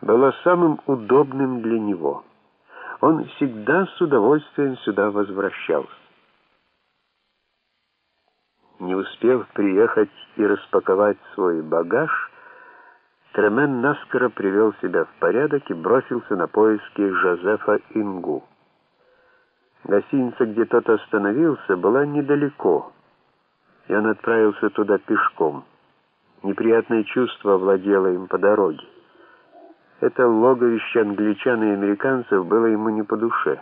было самым удобным для него. Он всегда с удовольствием сюда возвращался. Не успев приехать и распаковать свой багаж, Тремен наскоро привел себя в порядок и бросился на поиски Жозефа Ингу. Гостиница, где тот остановился, была недалеко, и он отправился туда пешком. Неприятное чувство владело им по дороге. Это логовище англичан и американцев было ему не по душе.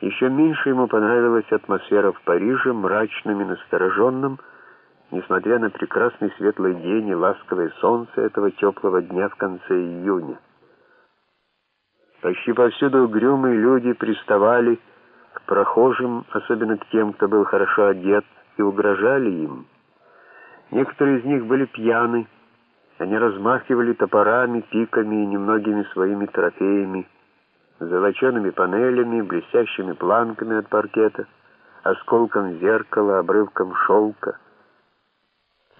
Еще меньше ему понравилась атмосфера в Париже, мрачным и настороженным, несмотря на прекрасный светлый день и ласковое солнце этого теплого дня в конце июня. Почти повсюду угрюмые люди приставали к прохожим, особенно к тем, кто был хорошо одет, и угрожали им. Некоторые из них были пьяны, они размахивали топорами, пиками и немногими своими трофеями, золочеными панелями, блестящими планками от паркета, осколком зеркала, обрывком шелка.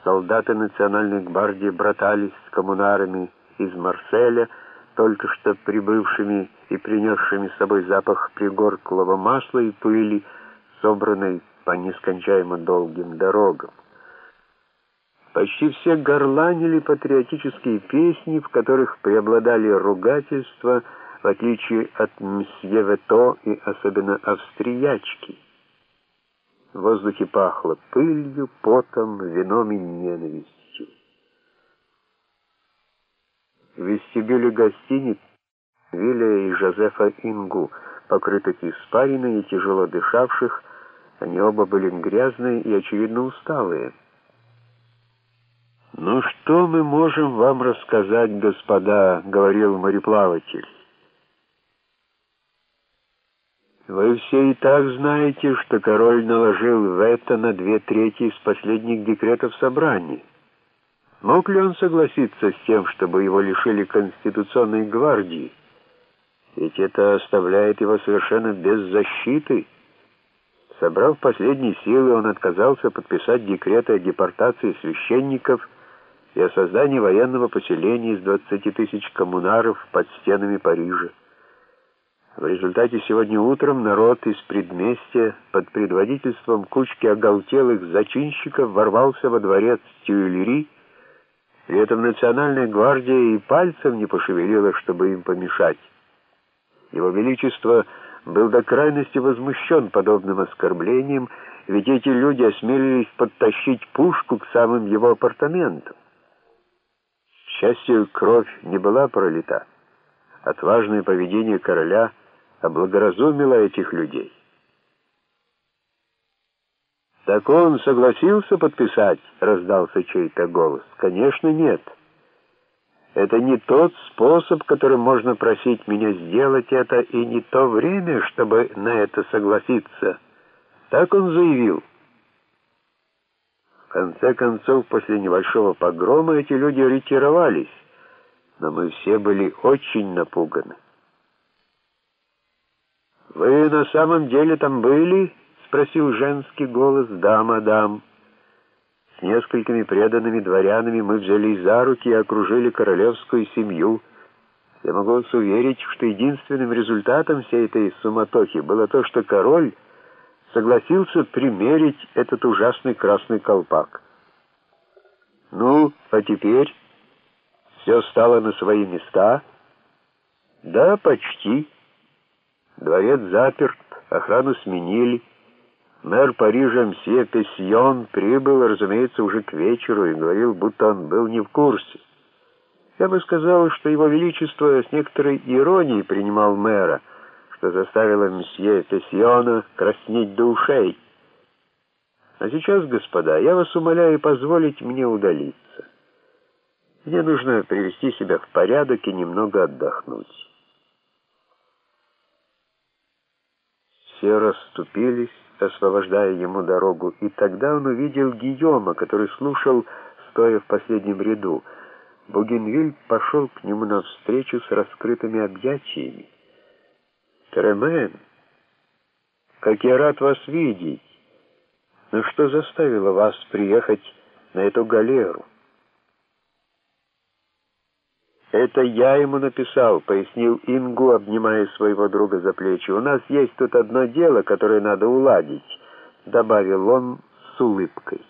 Солдаты национальной гвардии братались с коммунарами из Марселя, только что прибывшими и принесшими с собой запах пригорклого масла и пыли, собранной по нескончаемо долгим дорогам. Почти все горланили патриотические песни, в которых преобладали ругательства, в отличие от мсье Вето и особенно австриячки. В воздухе пахло пылью, потом, вином и ненавистью. В вестибюле гостиниц Вилля и Жозефа Ингу, покрытых испариной и тяжело дышавших, они оба были грязные и, очевидно, усталые. «Ну что мы можем вам рассказать, господа?» — говорил мореплаватель. «Вы все и так знаете, что король наложил вето на две трети из последних декретов собрания. Мог ли он согласиться с тем, чтобы его лишили Конституционной гвардии? Ведь это оставляет его совершенно без защиты». Собрав последние силы, он отказался подписать декреты о депортации священников и о создании военного поселения из 20 тысяч коммунаров под стенами Парижа. В результате сегодня утром народ из предместья под предводительством кучки оголтелых зачинщиков ворвался во дворец Тюильри, и этом национальная гвардия и пальцем не пошевелила, чтобы им помешать. Его Величество был до крайности возмущен подобным оскорблением, ведь эти люди осмелились подтащить пушку к самым его апартаментам счастью, кровь не была пролита. Отважное поведение короля облагоразумило этих людей. «Так он согласился подписать?» — раздался чей-то голос. «Конечно, нет. Это не тот способ, которым можно просить меня сделать это, и не то время, чтобы на это согласиться». Так он заявил конце концов, после небольшого погрома эти люди ретировались, но мы все были очень напуганы. «Вы на самом деле там были?» — спросил женский голос. «Да, мадам». С несколькими преданными дворянами мы взялись за руки и окружили королевскую семью. Я могу вас уверить, что единственным результатом всей этой суматохи было то, что король согласился примерить этот ужасный красный колпак. Ну, а теперь все стало на свои места? Да, почти. Дворец заперт, охрану сменили. Мэр Парижа мсье Пессион прибыл, разумеется, уже к вечеру и говорил, будто он был не в курсе. Я бы сказал, что его величество с некоторой иронией принимал мэра — что заставило месье Пессиона краснеть до ушей. А сейчас, господа, я вас умоляю позволить мне удалиться. Мне нужно привести себя в порядок и немного отдохнуть. Все расступились, освобождая ему дорогу, и тогда он увидел Гийома, который слушал, стоя в последнем ряду. Бугенвиль пошел к нему навстречу с раскрытыми объятиями. Тремен, как я рад вас видеть. Но что заставило вас приехать на эту галеру? «Это я ему написал», — пояснил Ингу, обнимая своего друга за плечи. «У нас есть тут одно дело, которое надо уладить», — добавил он с улыбкой.